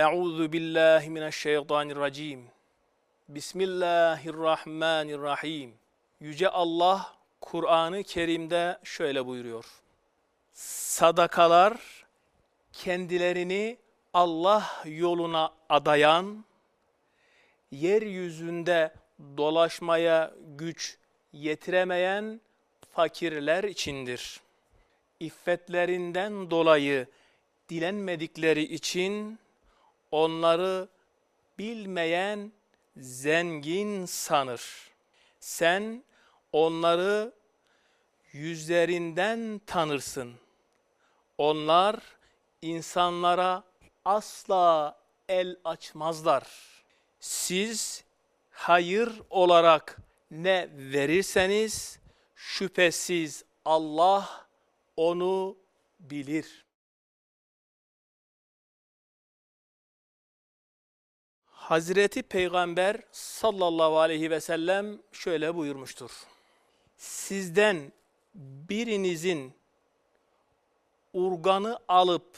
Euzu billahi mineşşeytanirracim. Bismillahirrahmanirrahim. Yüce Allah Kur'an-ı Kerim'de şöyle buyuruyor. Sadakalar kendilerini Allah yoluna adayan, yeryüzünde dolaşmaya güç yetiremeyen fakirler içindir. İffetlerinden dolayı dilenmedikleri için onları bilmeyen zengin sanır. Sen onları yüzlerinden tanırsın. Onlar insanlara asla el açmazlar. Siz hayır olarak ne verirseniz şüphesiz Allah onu bilir. Hazreti Peygamber sallallahu aleyhi ve sellem şöyle buyurmuştur. Sizden birinizin urganı alıp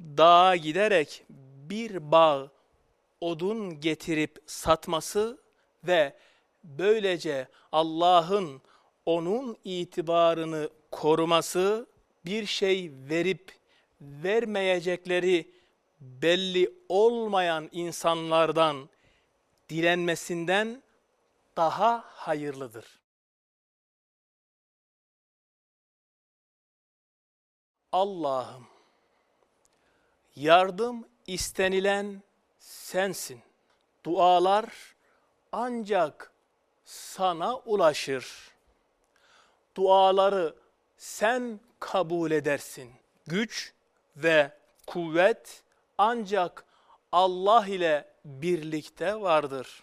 dağa giderek bir bağ odun getirip satması ve böylece Allah'ın onun itibarını koruması, bir şey verip vermeyecekleri belli olmayan insanlardan dilenmesinden daha hayırlıdır. Allah'ım yardım istenilen sensin. Dualar ancak sana ulaşır. Duaları sen kabul edersin. Güç ve kuvvet ancak Allah ile birlikte vardır.